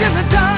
in the dark.